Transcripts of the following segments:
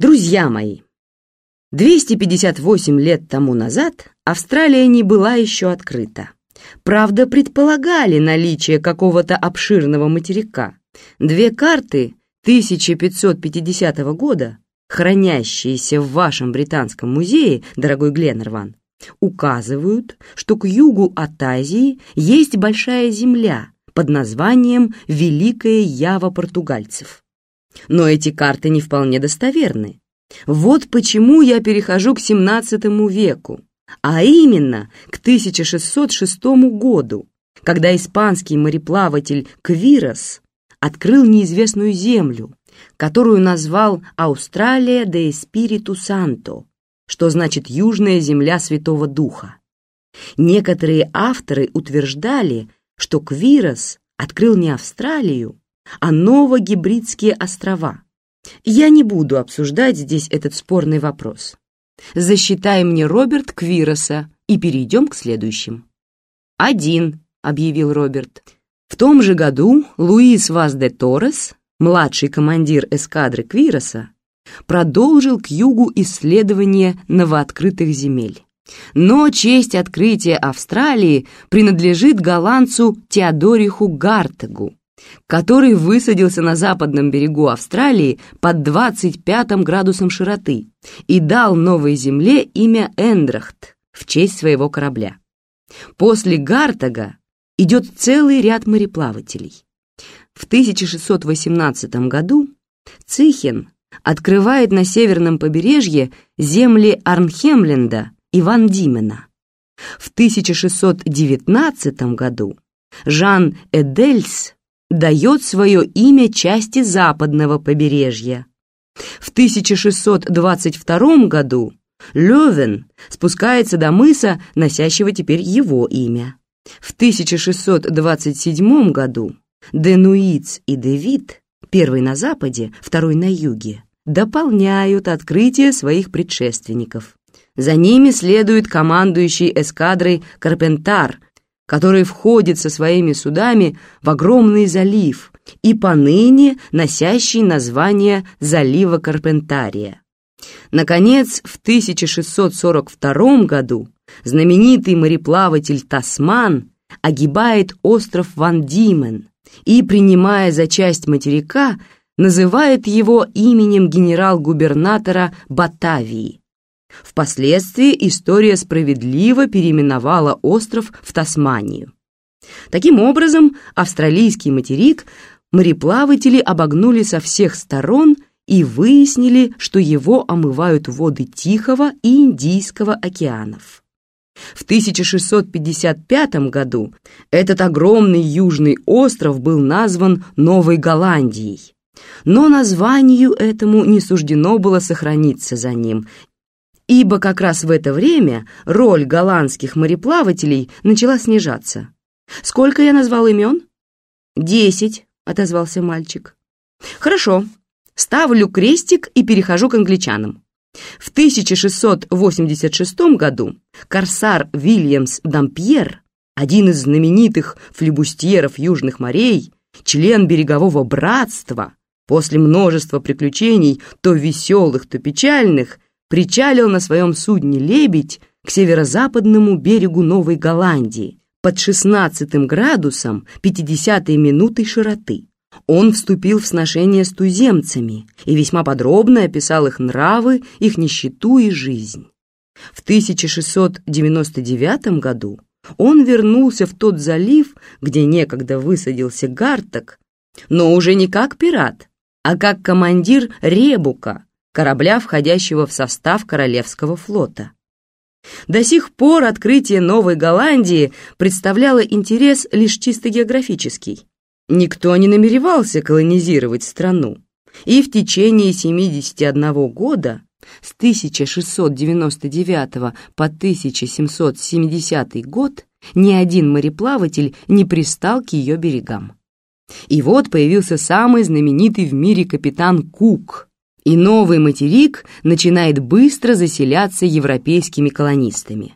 Друзья мои, 258 лет тому назад Австралия не была еще открыта. Правда, предполагали наличие какого-то обширного материка. Две карты 1550 года, хранящиеся в вашем британском музее, дорогой Гленнерван, указывают, что к югу от Азии есть большая земля под названием Великая Ява португальцев. Но эти карты не вполне достоверны. Вот почему я перехожу к XVII веку, а именно к 1606 году, когда испанский мореплаватель Квирос открыл неизвестную землю, которую назвал Австралия де Эспириту Санто, что значит «Южная земля Святого Духа». Некоторые авторы утверждали, что Квирос открыл не Австралию, а Новогибридские острова. Я не буду обсуждать здесь этот спорный вопрос. Засчитай мне Роберт Квироса и перейдем к следующим. «Один», — объявил Роберт. В том же году Луис Ваз де Торрес, младший командир эскадры Квироса, продолжил к югу исследование новооткрытых земель. Но честь открытия Австралии принадлежит голландцу Теодориху Гартегу, который высадился на западном берегу Австралии под 25 градусом широты и дал новой земле имя Эндрахт в честь своего корабля. После Гартага идет целый ряд мореплавателей. В 1618 году Цихен открывает на северном побережье земли Арнхемленда и Ван Димена. В 1619 году Жан Эдельс дает свое имя части западного побережья. В 1622 году Левен спускается до мыса, носящего теперь его имя. В 1627 году Денуиц и Девид, первый на западе, второй на юге, дополняют открытие своих предшественников. За ними следует командующий эскадрой Карпентар – который входит со своими судами в огромный залив и поныне носящий название залива Карпентария. Наконец, в 1642 году знаменитый мореплаватель Тасман огибает остров Ван Димен и, принимая за часть материка, называет его именем генерал-губернатора Батавии. Впоследствии история справедливо переименовала остров в Тасманию. Таким образом, австралийский материк мореплаватели обогнули со всех сторон и выяснили, что его омывают воды Тихого и Индийского океанов. В 1655 году этот огромный южный остров был назван Новой Голландией. Но названию этому не суждено было сохраниться за ним, ибо как раз в это время роль голландских мореплавателей начала снижаться. «Сколько я назвал имен?» «Десять», — отозвался мальчик. «Хорошо, ставлю крестик и перехожу к англичанам. В 1686 году корсар Вильямс Дампьер, один из знаменитых флебустьеров Южных морей, член берегового братства, после множества приключений, то веселых, то печальных, причалил на своем судне «Лебедь» к северо-западному берегу Новой Голландии под 16 градусом 50 минутой широты. Он вступил в сношение с туземцами и весьма подробно описал их нравы, их нищету и жизнь. В 1699 году он вернулся в тот залив, где некогда высадился Гарток, но уже не как пират, а как командир Ребука, корабля, входящего в состав Королевского флота. До сих пор открытие Новой Голландии представляло интерес лишь чисто географический. Никто не намеревался колонизировать страну, и в течение 71 года с 1699 по 1770 год ни один мореплаватель не пристал к ее берегам. И вот появился самый знаменитый в мире капитан Кук – и новый материк начинает быстро заселяться европейскими колонистами.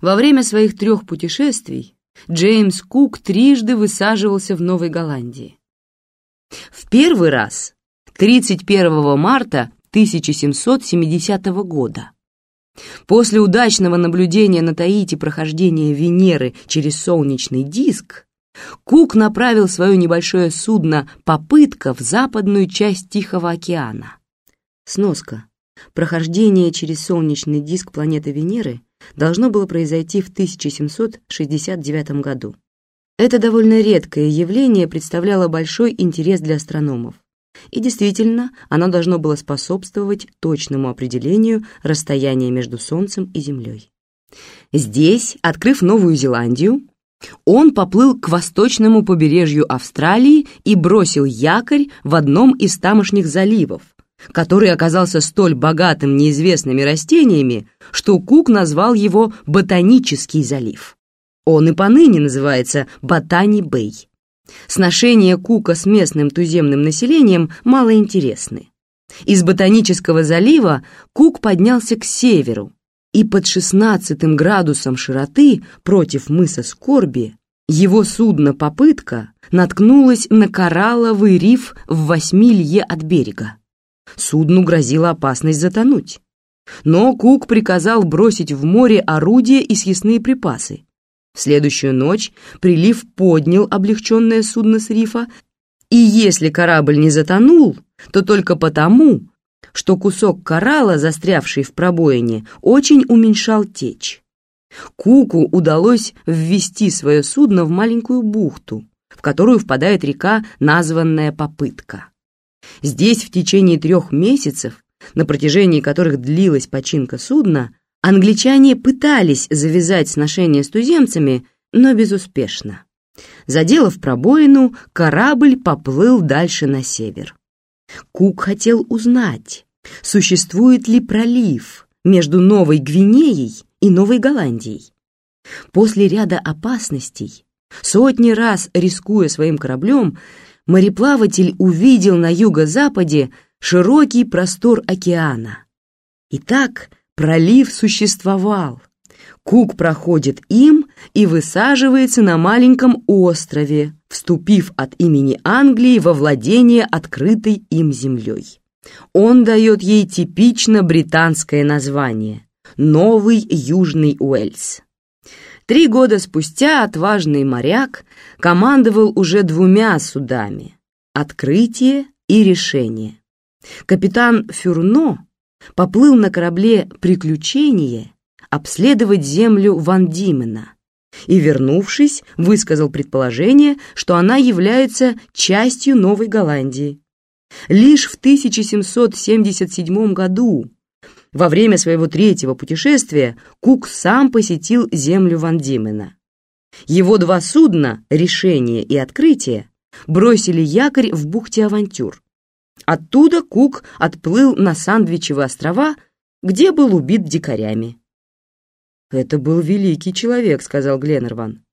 Во время своих трех путешествий Джеймс Кук трижды высаживался в Новой Голландии. В первый раз 31 марта 1770 года. После удачного наблюдения на Таити прохождения Венеры через солнечный диск, Кук направил свое небольшое судно «Попытка» в западную часть Тихого океана. Сноска. Прохождение через солнечный диск планеты Венеры должно было произойти в 1769 году. Это довольно редкое явление представляло большой интерес для астрономов. И действительно, оно должно было способствовать точному определению расстояния между Солнцем и Землей. Здесь, открыв Новую Зеландию, он поплыл к восточному побережью Австралии и бросил якорь в одном из тамошних заливов, который оказался столь богатым неизвестными растениями, что Кук назвал его «Ботанический залив». Он и поныне называется Ботани-Бэй. Сношения Кука с местным туземным населением малоинтересны. Из Ботанического залива Кук поднялся к северу, и под 16 градусом широты против мыса Скорби его судно «Попытка» наткнулось на коралловый риф в восьми лье от берега. Судну грозила опасность затонуть. Но Кук приказал бросить в море орудия и съестные припасы. В следующую ночь прилив поднял облегченное судно с рифа, и если корабль не затонул, то только потому, что кусок коралла, застрявший в пробоине, очень уменьшал течь. Куку удалось ввести свое судно в маленькую бухту, в которую впадает река, названная Попытка. Здесь в течение трех месяцев, на протяжении которых длилась починка судна, англичане пытались завязать сношения с туземцами, но безуспешно. Заделав пробоину, корабль поплыл дальше на север. Кук хотел узнать, существует ли пролив между Новой Гвинеей и Новой Голландией. После ряда опасностей, сотни раз рискуя своим кораблем, мореплаватель увидел на юго-западе широкий простор океана. Итак, пролив существовал. Кук проходит им и высаживается на маленьком острове, вступив от имени Англии во владение открытой им землей. Он дает ей типично британское название – Новый Южный Уэльс. Три года спустя отважный моряк командовал уже двумя судами – «Открытие» и «Решение». Капитан Фюрно поплыл на корабле «Приключение» обследовать землю Ван Димена и, вернувшись, высказал предположение, что она является частью Новой Голландии. Лишь в 1777 году во время своего третьего путешествия Кук сам посетил землю Ван Димена. Его два судна, «Решение» и «Открытие», бросили якорь в бухте Авантюр. Оттуда Кук отплыл на Сандвичевы острова, где был убит дикарями. «Это был великий человек», — сказал Гленнерван.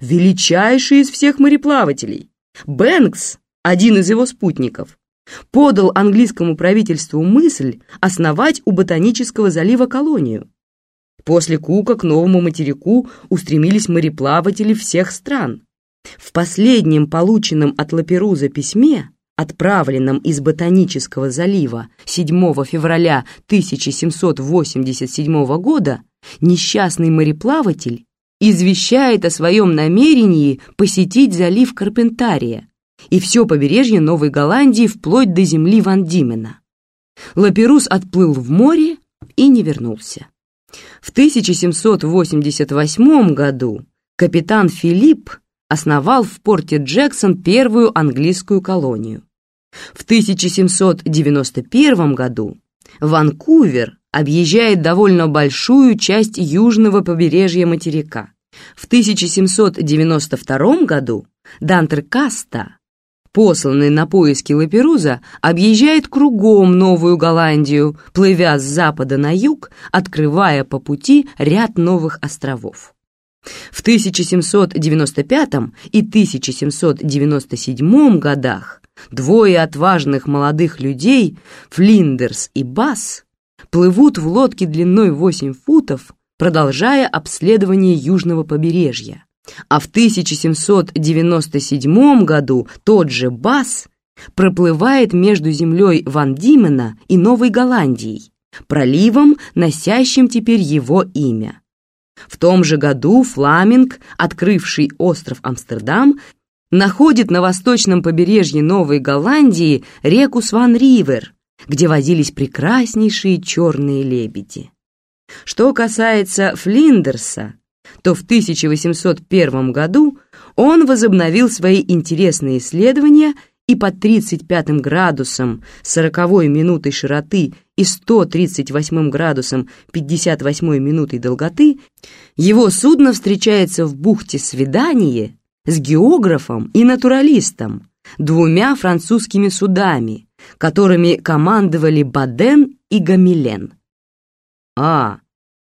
«Величайший из всех мореплавателей. Бэнкс, один из его спутников, подал английскому правительству мысль основать у Ботанического залива колонию. После Кука к новому материку устремились мореплаватели всех стран. В последнем полученном от Лаперуза письме, отправленном из Ботанического залива 7 февраля 1787 года, несчастный мореплаватель извещает о своем намерении посетить залив Карпентария, и все побережье Новой Голландии вплоть до земли Ван Димена. Лаперус отплыл в море и не вернулся. В 1788 году капитан Филипп основал в порте Джексон первую английскую колонию. В 1791 году Ванкувер объезжает довольно большую часть южного побережья материка. В 1792 году Дантер Каста посланный на поиски Лаперуза, объезжает кругом Новую Голландию, плывя с запада на юг, открывая по пути ряд новых островов. В 1795 и 1797 годах двое отважных молодых людей, Флиндерс и Басс, плывут в лодке длиной 8 футов, продолжая обследование южного побережья, а в 1797 году тот же Бас проплывает между землей Ван Димена и Новой Голландией, проливом, носящим теперь его имя. В том же году Фламинг, открывший остров Амстердам, находит на восточном побережье Новой Голландии реку Сван-Ривер, где водились прекраснейшие черные лебеди. Что касается Флиндерса, то в 1801 году он возобновил свои интересные исследования и под 35 градусом 40 минутой широты и 138 градусом 58 минутой долготы его судно встречается в бухте Свидание с географом и натуралистом, двумя французскими судами, которыми командовали Баден и Гамилен. «А,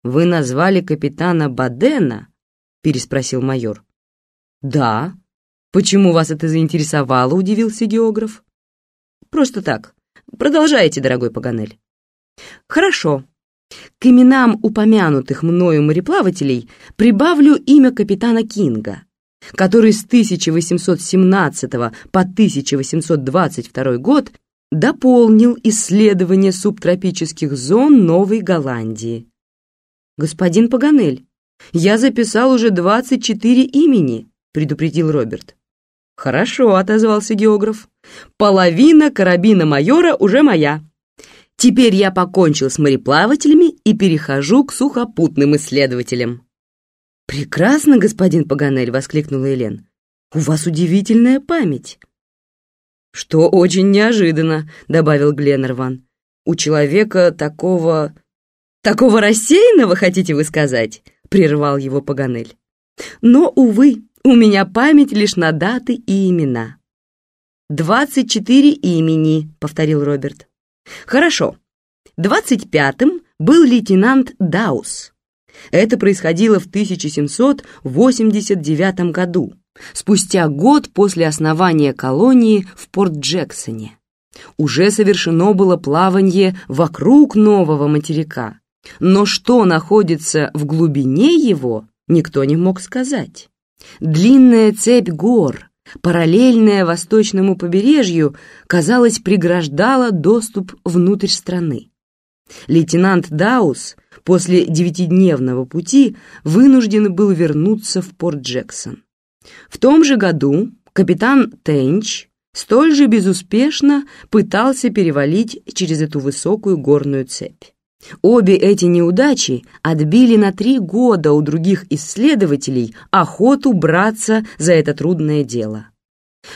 вы назвали капитана Бадена?» — переспросил майор. «Да. Почему вас это заинтересовало?» — удивился географ. «Просто так. Продолжайте, дорогой Паганель». «Хорошо. К именам упомянутых мною мореплавателей прибавлю имя капитана Кинга, который с 1817 по 1822 год дополнил исследование субтропических зон Новой Голландии. «Господин Паганель, я записал уже 24 имени», — предупредил Роберт. «Хорошо», — отозвался географ. «Половина карабина майора уже моя. Теперь я покончил с мореплавателями и перехожу к сухопутным исследователям». «Прекрасно, господин Паганель!» — воскликнула Елен. «У вас удивительная память!» «Что очень неожиданно», — добавил Гленнерван. «У человека такого... такого рассеянного, хотите вы сказать?» — прервал его Паганель. «Но, увы, у меня память лишь на даты и имена». «Двадцать четыре имени», — повторил Роберт. «Хорошо. Двадцать пятым был лейтенант Даус. Это происходило в 1789 году, спустя год после основания колонии в Порт-Джексоне. Уже совершено было плавание вокруг нового материка, но что находится в глубине его, никто не мог сказать. Длинная цепь гор, параллельная восточному побережью, казалось, преграждала доступ внутрь страны. Лейтенант Даус после девятидневного пути вынужден был вернуться в Порт-Джексон. В том же году капитан Тенч столь же безуспешно пытался перевалить через эту высокую горную цепь. Обе эти неудачи отбили на три года у других исследователей охоту браться за это трудное дело.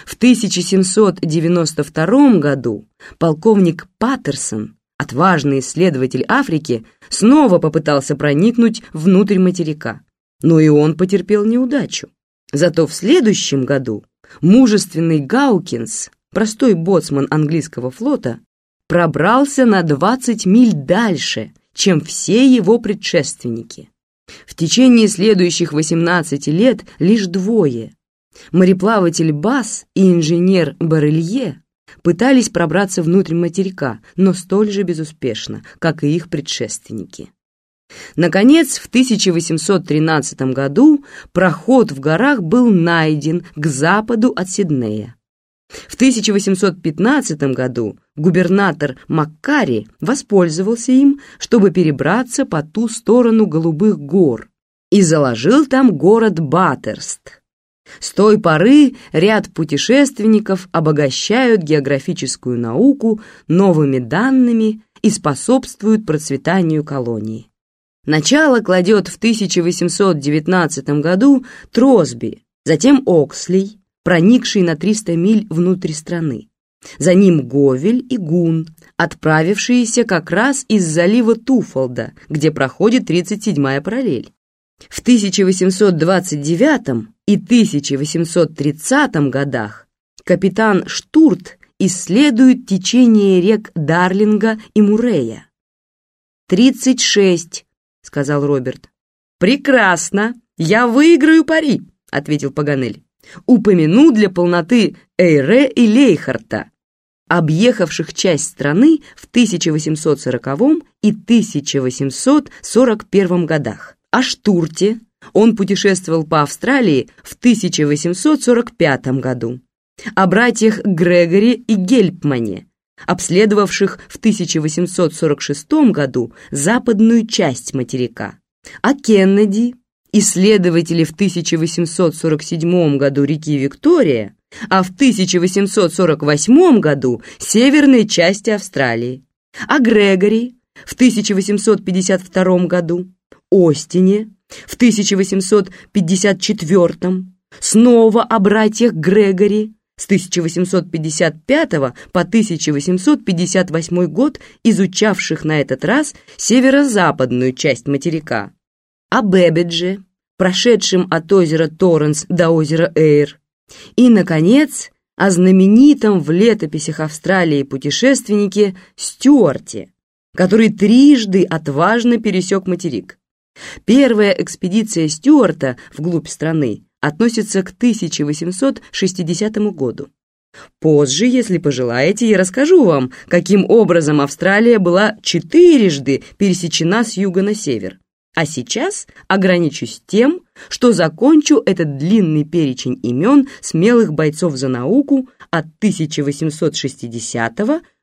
В 1792 году полковник Паттерсон Отважный исследователь Африки снова попытался проникнуть внутрь материка, но и он потерпел неудачу. Зато в следующем году мужественный Гаукинс, простой боцман английского флота, пробрался на 20 миль дальше, чем все его предшественники. В течение следующих 18 лет лишь двое – мореплаватель Бас и инженер Барелье пытались пробраться внутрь материка, но столь же безуспешно, как и их предшественники. Наконец, в 1813 году проход в горах был найден к западу от Сиднея. В 1815 году губернатор Маккари воспользовался им, чтобы перебраться по ту сторону Голубых гор и заложил там город Баттерст. С той поры ряд путешественников обогащают географическую науку новыми данными и способствуют процветанию колонии. Начало кладет в 1819 году Тросби, затем Окслей, проникший на 300 миль внутрь страны. За ним Говель и Гун, отправившиеся как раз из залива Туфолда, где проходит 37-я параллель. В 1829 и 1830 годах капитан Штурт исследует течение рек Дарлинга и Мурея. «Тридцать шесть», — сказал Роберт. «Прекрасно! Я выиграю пари», — ответил Паганель. «Упомяну для полноты Эйре и Лейхарта, объехавших часть страны в 1840 и 1841 годах. О Штурте. Он путешествовал по Австралии в 1845 году. о братьях Грегори и Гельпмане, обследовавших в 1846 году западную часть материка, о Кеннеди, исследователе в 1847 году реки Виктория, а в 1848 году северной части Австралии, о Грегори в 1852 году, Остине в 1854, снова о братьях Грегори с 1855 по 1858 год изучавших на этот раз северо-западную часть материка, о Бэббидже, прошедшем от озера Торренс до озера Эйр, и, наконец, о знаменитом в летописях Австралии путешественнике Стюарте, который трижды отважно пересек материк. Первая экспедиция Стюарта вглубь страны относится к 1860 году. Позже, если пожелаете, я расскажу вам, каким образом Австралия была четырежды пересечена с юга на север. А сейчас ограничусь тем, что закончу этот длинный перечень имен смелых бойцов за науку от 1860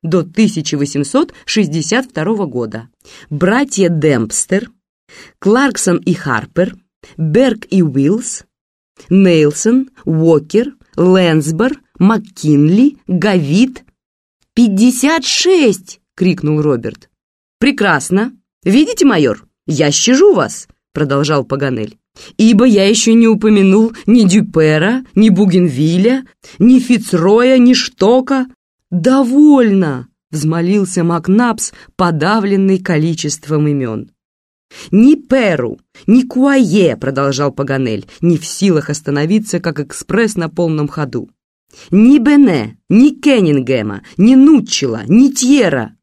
до 1862 года. Братья Демпстер, Кларксон и Харпер, Берг и Уиллс, Нейлсон, Уокер, Лэнсбор, МакКинли, Гавит. «Пятьдесят шесть!» — крикнул Роберт. «Прекрасно! Видите, майор, я щажу вас!» — продолжал Паганель. «Ибо я еще не упомянул ни Дюпера, ни Бугенвилля, ни Фицроя, ни Штока». «Довольно!» — взмолился Макнапс, подавленный количеством имен. «Ни Перу, ни Куае», — продолжал Паганель, не в силах остановиться, как экспресс на полном ходу. «Ни Бене, ни Кеннингема, ни Нутчела, ни Тьера».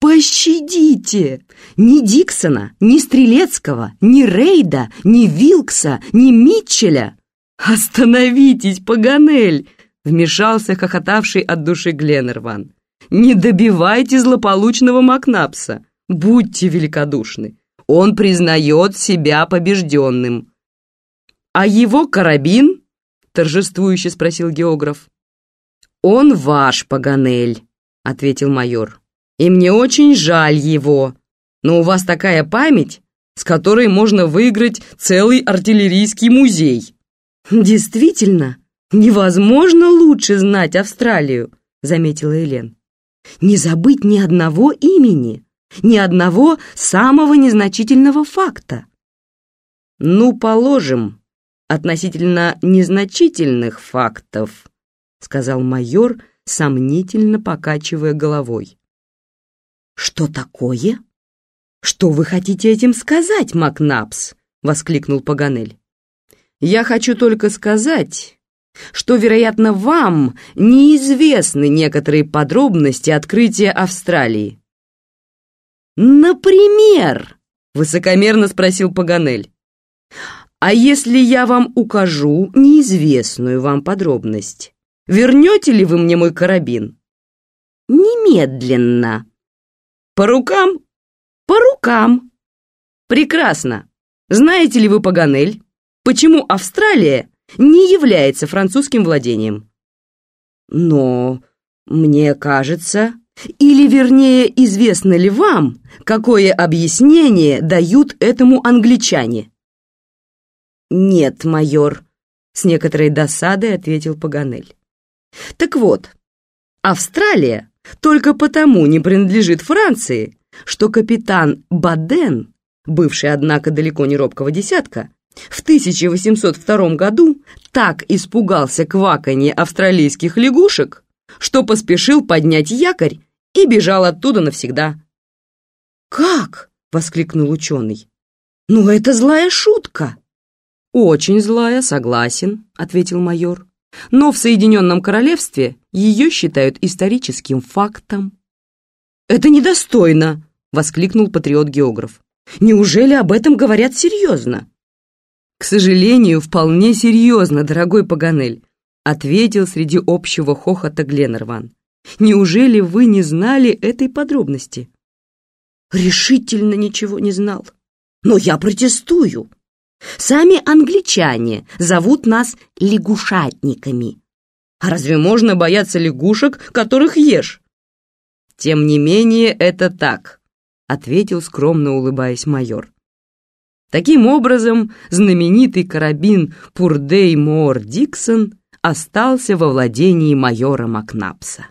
«Пощадите! Ни Диксона, ни Стрелецкого, ни Рейда, ни Вилкса, ни Митчеля!» «Остановитесь, Паганель!» — вмешался хохотавший от души Гленнерван. «Не добивайте злополучного Макнапса! Будьте великодушны! он признает себя побежденным. «А его карабин?» — торжествующе спросил географ. «Он ваш, Паганель», — ответил майор. «И мне очень жаль его, но у вас такая память, с которой можно выиграть целый артиллерийский музей». «Действительно, невозможно лучше знать Австралию», — заметила Элен. «Не забыть ни одного имени» ни одного самого незначительного факта. Ну, положим, относительно незначительных фактов, сказал майор, сомнительно покачивая головой. Что такое? Что вы хотите этим сказать, Макнапс? воскликнул Паганель. Я хочу только сказать, что, вероятно, вам неизвестны некоторые подробности открытия Австралии. «Например?» — высокомерно спросил Паганель. «А если я вам укажу неизвестную вам подробность, вернете ли вы мне мой карабин?» «Немедленно». «По рукам?» «По рукам». «Прекрасно. Знаете ли вы, Паганель, почему Австралия не является французским владением?» «Но мне кажется...» Или, вернее, известно ли вам, какое объяснение дают этому англичане? Нет, майор, с некоторой досадой ответил Паганель. Так вот, Австралия только потому не принадлежит Франции, что капитан Баден, бывший, однако, далеко не робкого десятка, в 1802 году так испугался кваканья австралийских лягушек, что поспешил поднять якорь и бежал оттуда навсегда. «Как?» — воскликнул ученый. «Ну, это злая шутка!» «Очень злая, согласен», — ответил майор. «Но в Соединенном Королевстве ее считают историческим фактом». «Это недостойно!» — воскликнул патриот-географ. «Неужели об этом говорят серьезно?» «К сожалению, вполне серьезно, дорогой Паганель», — ответил среди общего хохота Гленнерван. Неужели вы не знали этой подробности? Решительно ничего не знал. Но я протестую. Сами англичане зовут нас лягушатниками. А разве можно бояться лягушек, которых ешь? Тем не менее, это так, ответил скромно улыбаясь майор. Таким образом, знаменитый карабин Пурдей Моор Диксон остался во владении майора Макнапса.